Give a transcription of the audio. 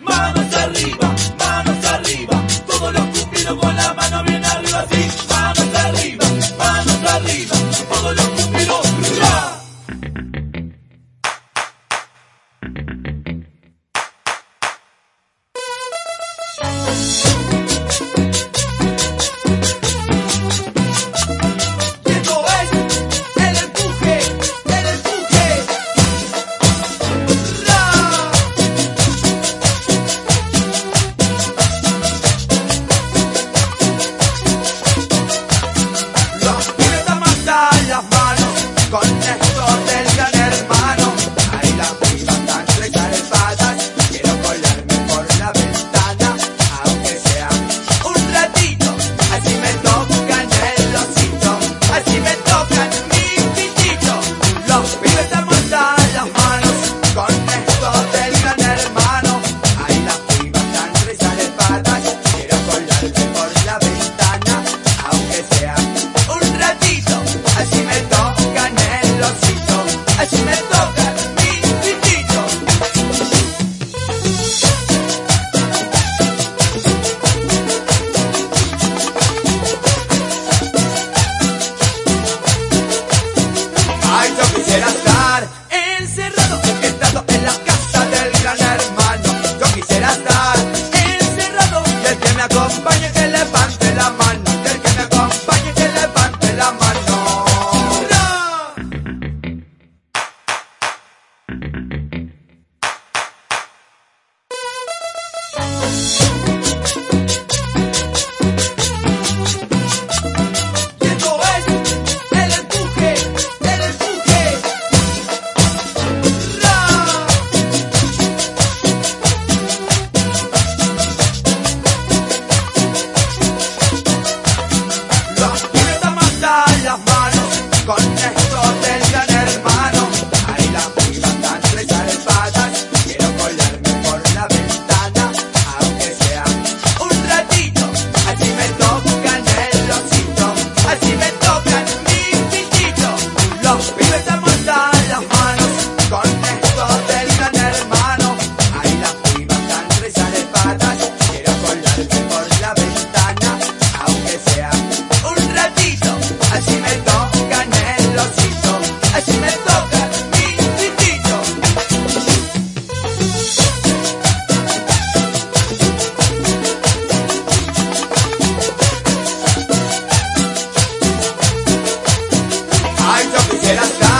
manos arriba, manos arriba. Todos los cumbidos con la mano bien arriba, sí. 자 me toca. Ay, yo quisiera estar.